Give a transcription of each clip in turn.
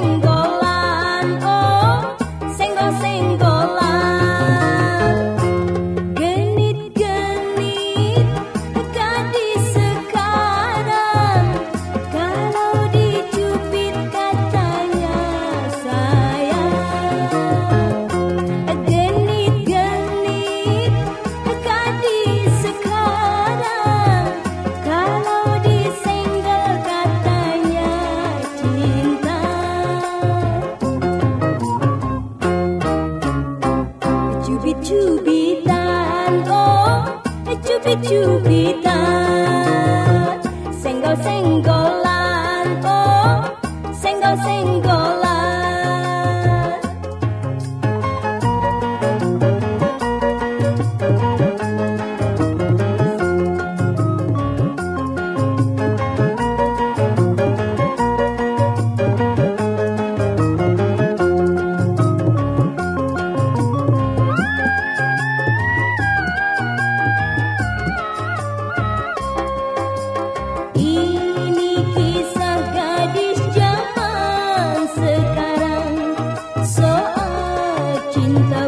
tengo cubitan oh eh, cubit cubitan senggol senggol Apa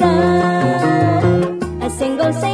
a single saint.